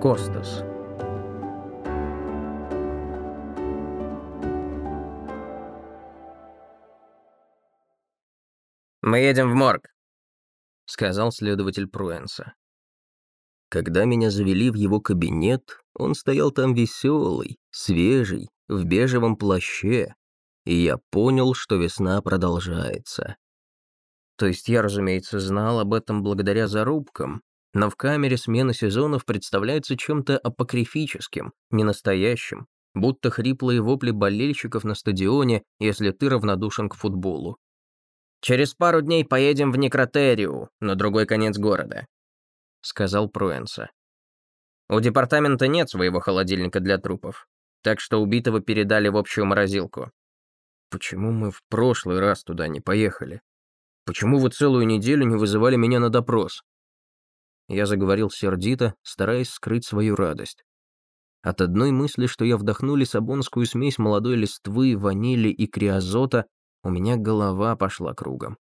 Костас. «Мы едем в морг», — сказал следователь Пруэнса. Когда меня завели в его кабинет, он стоял там веселый, свежий, в бежевом плаще, и я понял, что весна продолжается. То есть я, разумеется, знал об этом благодаря зарубкам, но в камере смена сезонов представляется чем-то апокрифическим, ненастоящим, будто хриплые вопли болельщиков на стадионе, если ты равнодушен к футболу. «Через пару дней поедем в Некротерию, на другой конец города», — сказал Пруэнса. «У департамента нет своего холодильника для трупов, так что убитого передали в общую морозилку». «Почему мы в прошлый раз туда не поехали? Почему вы целую неделю не вызывали меня на допрос?» Я заговорил сердито, стараясь скрыть свою радость. От одной мысли, что я вдохну лиссабонскую смесь молодой листвы, ванили и криозота, у меня голова пошла кругом.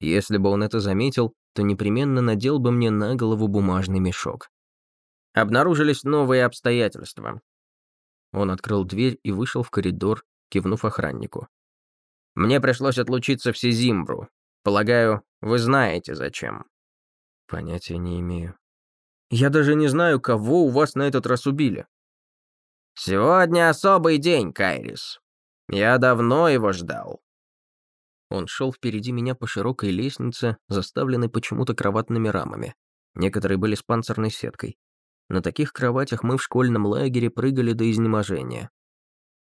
Если бы он это заметил, то непременно надел бы мне на голову бумажный мешок. Обнаружились новые обстоятельства. Он открыл дверь и вышел в коридор, кивнув охраннику. Мне пришлось отлучиться в Сизимбру. Полагаю, вы знаете зачем. Понятия не имею. Я даже не знаю, кого у вас на этот раз убили. Сегодня особый день, Кайрис. Я давно его ждал. Он шел впереди меня по широкой лестнице, заставленной почему-то кроватными рамами. Некоторые были с панцирной сеткой. На таких кроватях мы в школьном лагере прыгали до изнеможения.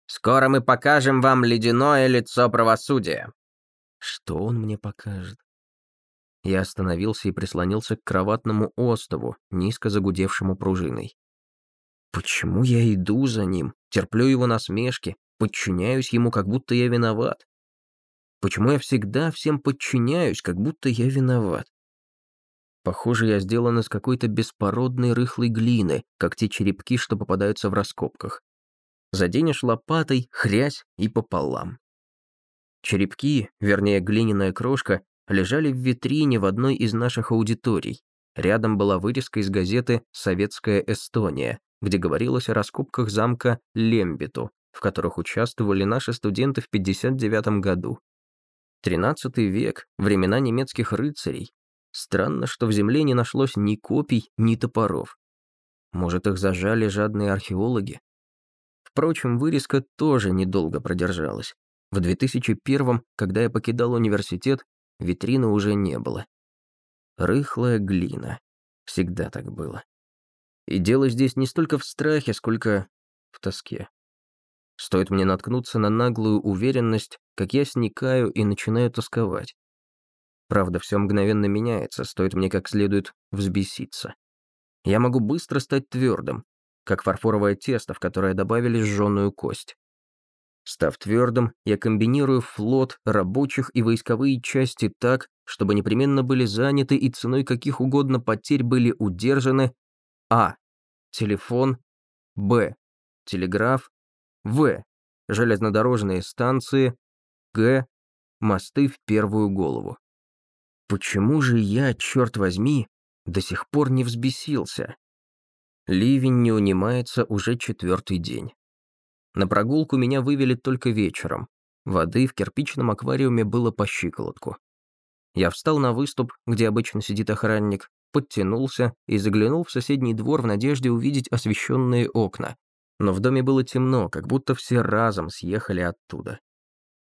«Скоро мы покажем вам ледяное лицо правосудия». Что он мне покажет? Я остановился и прислонился к кроватному остову, низко загудевшему пружиной. Почему я иду за ним, терплю его насмешки, подчиняюсь ему, как будто я виноват? Почему я всегда всем подчиняюсь, как будто я виноват? Похоже, я сделан из какой-то беспородной рыхлой глины, как те черепки, что попадаются в раскопках. Заденешь лопатой, хрясь и пополам. Черепки, вернее глиняная крошка, лежали в витрине в одной из наших аудиторий. Рядом была вырезка из газеты «Советская Эстония», где говорилось о раскопках замка Лембиту, в которых участвовали наши студенты в 59 году. Тринадцатый век, времена немецких рыцарей. Странно, что в земле не нашлось ни копий, ни топоров. Может, их зажали жадные археологи? Впрочем, вырезка тоже недолго продержалась. В 2001 когда я покидал университет, Витрины уже не было. Рыхлая глина. Всегда так было. И дело здесь не столько в страхе, сколько в тоске. Стоит мне наткнуться на наглую уверенность, как я сникаю и начинаю тосковать. Правда, все мгновенно меняется, стоит мне как следует взбеситься. Я могу быстро стать твердым, как фарфоровое тесто, в которое добавили сжженную кость. Став твердым, я комбинирую флот, рабочих и войсковые части так, чтобы непременно были заняты и ценой каких угодно потерь были удержаны А. Телефон Б. Телеграф В. Железнодорожные станции Г. Мосты в первую голову. Почему же я, черт возьми, до сих пор не взбесился? Ливень не унимается уже четвертый день. На прогулку меня вывели только вечером. Воды в кирпичном аквариуме было по щиколотку. Я встал на выступ, где обычно сидит охранник, подтянулся и заглянул в соседний двор в надежде увидеть освещенные окна. Но в доме было темно, как будто все разом съехали оттуда.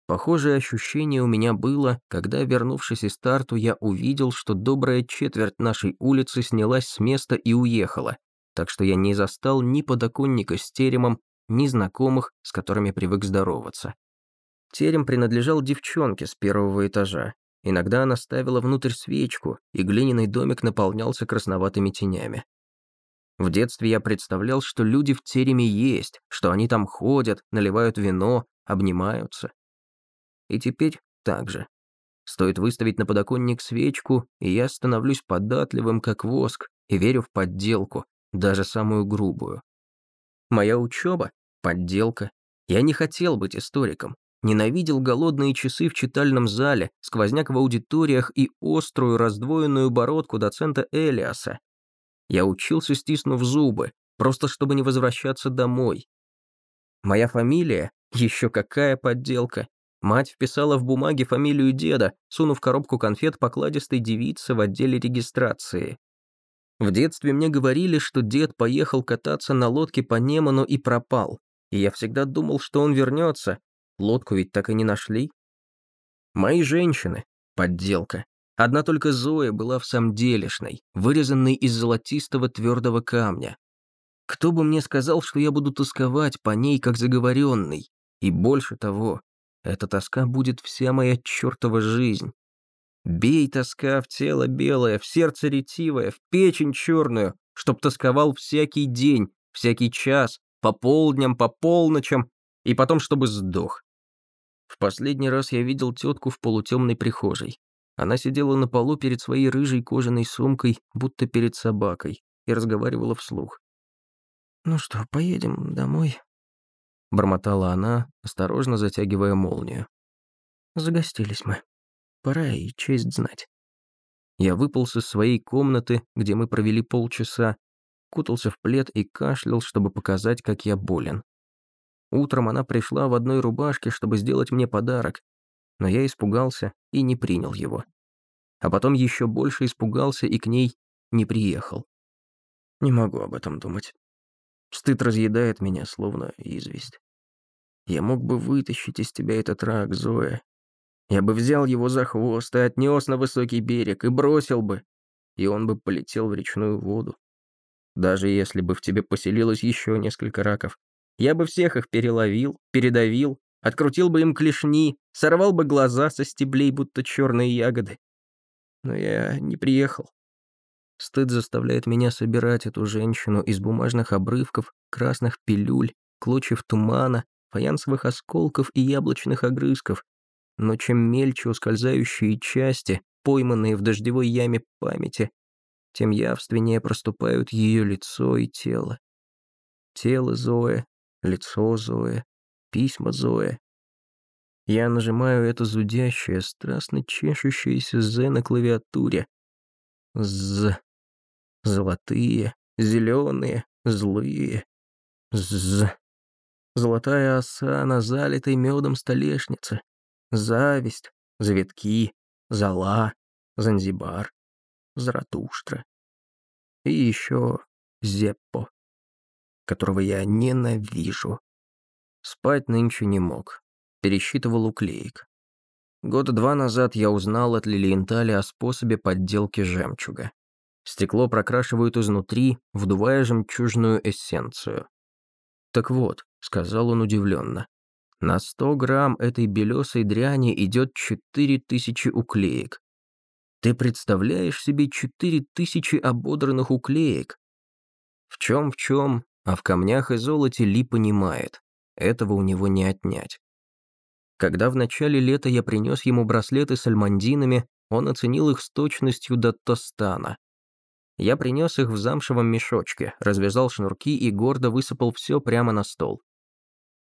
Похожее ощущение у меня было, когда, вернувшись из старту, я увидел, что добрая четверть нашей улицы снялась с места и уехала, так что я не застал ни подоконника с теремом, ни знакомых, с которыми привык здороваться. Терем принадлежал девчонке с первого этажа. Иногда она ставила внутрь свечку, и глиняный домик наполнялся красноватыми тенями. В детстве я представлял, что люди в тереме есть, что они там ходят, наливают вино, обнимаются. И теперь так же. Стоит выставить на подоконник свечку, и я становлюсь податливым, как воск, и верю в подделку, даже самую грубую. Моя учеба — подделка. Я не хотел быть историком. Ненавидел голодные часы в читальном зале, сквозняк в аудиториях и острую раздвоенную бородку доцента Элиаса. Я учился, стиснув зубы, просто чтобы не возвращаться домой. Моя фамилия? Еще какая подделка. Мать вписала в бумаге фамилию деда, сунув коробку конфет покладистой девице в отделе регистрации. В детстве мне говорили, что дед поехал кататься на лодке по Неману и пропал. И я всегда думал, что он вернется. Лодку ведь так и не нашли. Мои женщины — подделка. Одна только Зоя была в самом делешной, вырезанной из золотистого твердого камня. Кто бы мне сказал, что я буду тосковать по ней, как заговоренный. И больше того, эта тоска будет вся моя чертова жизнь. Бей тоска в тело белое, в сердце ретивое, в печень черную, чтоб тосковал всякий день, всякий час, по полдням, по полночам, и потом чтобы сдох. В последний раз я видел тетку в полутемной прихожей. Она сидела на полу перед своей рыжей кожаной сумкой, будто перед собакой, и разговаривала вслух. «Ну что, поедем домой?» Бормотала она, осторожно затягивая молнию. «Загостились мы». Пора и честь знать. Я выполз из своей комнаты, где мы провели полчаса, кутался в плед и кашлял, чтобы показать, как я болен. Утром она пришла в одной рубашке, чтобы сделать мне подарок, но я испугался и не принял его. А потом еще больше испугался и к ней не приехал. Не могу об этом думать. Стыд разъедает меня, словно известь. Я мог бы вытащить из тебя этот рак, Зоя, я бы взял его за хвост и отнес на высокий берег, и бросил бы, и он бы полетел в речную воду. Даже если бы в тебе поселилось еще несколько раков, я бы всех их переловил, передавил, открутил бы им клешни, сорвал бы глаза со стеблей, будто черные ягоды. Но я не приехал. Стыд заставляет меня собирать эту женщину из бумажных обрывков, красных пилюль, клочев тумана, фаянсовых осколков и яблочных огрызков, но чем мельче ускользающие части, пойманные в дождевой яме памяти, тем явственнее проступают ее лицо и тело. Тело Зоя, лицо Зоя, письма Зоя. Я нажимаю это зудящее, страстно чешущееся «З» на клавиатуре. «З». Золотые, зеленые, злые. «З». Золотая оса на залитой медом столешнице зависть, завитки, зала, Занзибар, Заратуштра. И еще Зеппо, которого я ненавижу. Спать нынче не мог. Пересчитывал уклеек. Года два назад я узнал от Лилиентали о способе подделки жемчуга. Стекло прокрашивают изнутри, вдувая жемчужную эссенцию. «Так вот», — сказал он удивленно, на 100 грамм этой белесой дряни идет 4000 уклеек. Ты представляешь себе 4000 ободранных уклеек? В чем в чем, а в камнях и золоте Ли понимает. Этого у него не отнять. Когда в начале лета я принес ему браслеты с альмандинами, он оценил их с точностью до тостана. Я принес их в замшевом мешочке, развязал шнурки и гордо высыпал все прямо на стол.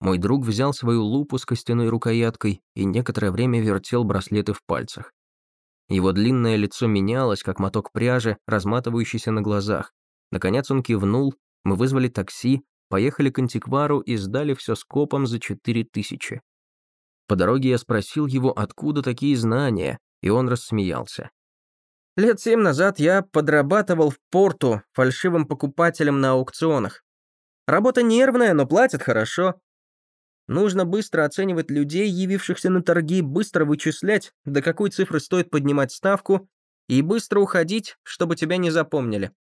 Мой друг взял свою лупу с костяной рукояткой и некоторое время вертел браслеты в пальцах. Его длинное лицо менялось, как моток пряжи, разматывающийся на глазах. Наконец он кивнул, мы вызвали такси, поехали к антиквару и сдали все скопом за четыре тысячи. По дороге я спросил его, откуда такие знания, и он рассмеялся. Лет семь назад я подрабатывал в порту фальшивым покупателем на аукционах. Работа нервная, но платят хорошо. Нужно быстро оценивать людей, явившихся на торги, быстро вычислять, до какой цифры стоит поднимать ставку, и быстро уходить, чтобы тебя не запомнили.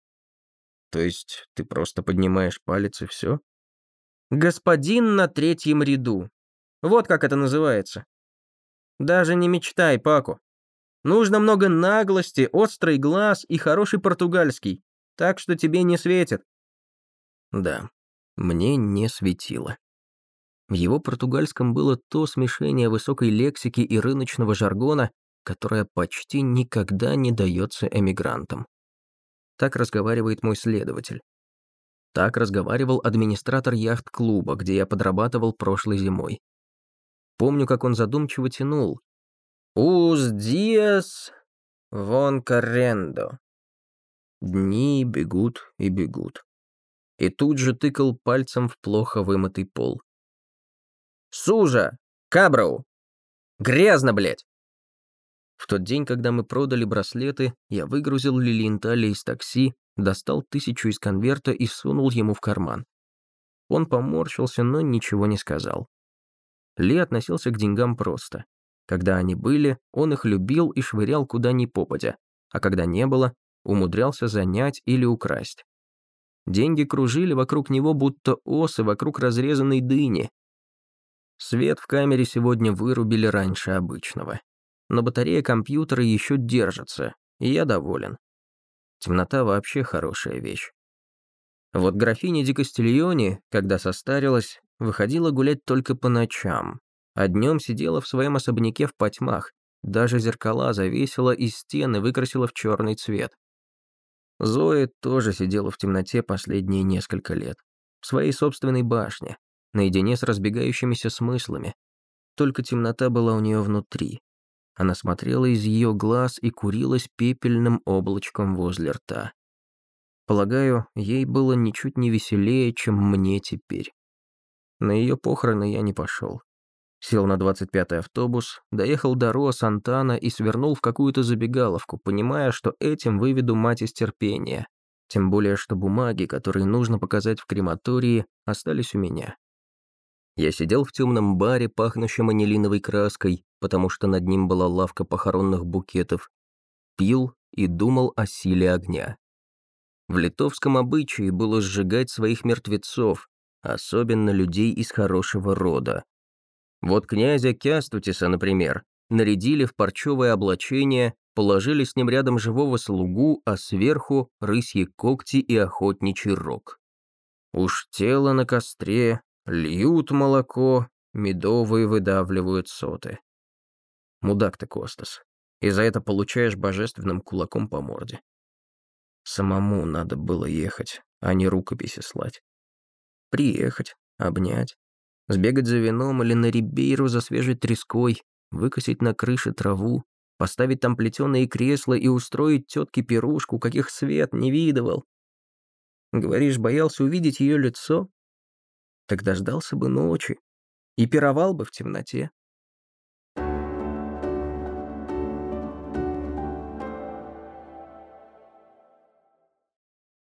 То есть ты просто поднимаешь палец и все? Господин на третьем ряду. Вот как это называется. Даже не мечтай, Паку. Нужно много наглости, острый глаз и хороший португальский, так что тебе не светит. Да, мне не светило. В его португальском было то смешение высокой лексики и рыночного жаргона, которое почти никогда не дается эмигрантам. Так разговаривает мой следователь. Так разговаривал администратор яхт-клуба, где я подрабатывал прошлой зимой. Помню, как он задумчиво тянул. «Уз диас вон карендо». Дни бегут и бегут. И тут же тыкал пальцем в плохо вымытый пол. «Сужа! Каброу! Грязно, блядь!» В тот день, когда мы продали браслеты, я выгрузил Лилиентали из такси, достал тысячу из конверта и сунул ему в карман. Он поморщился, но ничего не сказал. Ли относился к деньгам просто. Когда они были, он их любил и швырял куда ни попадя, а когда не было, умудрялся занять или украсть. Деньги кружили вокруг него, будто осы вокруг разрезанной дыни. Свет в камере сегодня вырубили раньше обычного. Но батарея компьютера еще держится, и я доволен. Темнота вообще хорошая вещь. Вот графиня Ди Кастильоне, когда состарилась, выходила гулять только по ночам, а днем сидела в своем особняке в потьмах, даже зеркала завесила и стены выкрасила в черный цвет. Зоя тоже сидела в темноте последние несколько лет, в своей собственной башне, наедине с разбегающимися смыслами. Только темнота была у нее внутри. Она смотрела из ее глаз и курилась пепельным облачком возле рта. Полагаю, ей было ничуть не веселее, чем мне теперь. На ее похороны я не пошел. Сел на 25-й автобус, доехал до Роа-Сантана и свернул в какую-то забегаловку, понимая, что этим выведу мать из терпения. Тем более, что бумаги, которые нужно показать в крематории, остались у меня. Я сидел в темном баре, пахнущем анилиновой краской, потому что над ним была лавка похоронных букетов, пил и думал о силе огня. В литовском обычае было сжигать своих мертвецов, особенно людей из хорошего рода. Вот князя Кястутиса, например, нарядили в парчевое облачение, положили с ним рядом живого слугу, а сверху — рысьи когти и охотничий рог. Уж тело на костре, льют молоко, медовые выдавливают соты. Мудак ты, Костас. И за это получаешь божественным кулаком по морде. Самому надо было ехать, а не рукописи слать. Приехать, обнять, Сбегать за вином или на рибейру за свежей треской, выкосить на крыше траву, поставить там плетеные кресла и устроить тетке пирушку, каких свет не видывал. Говоришь, боялся увидеть ее лицо? Так дождался бы ночи и пировал бы в темноте.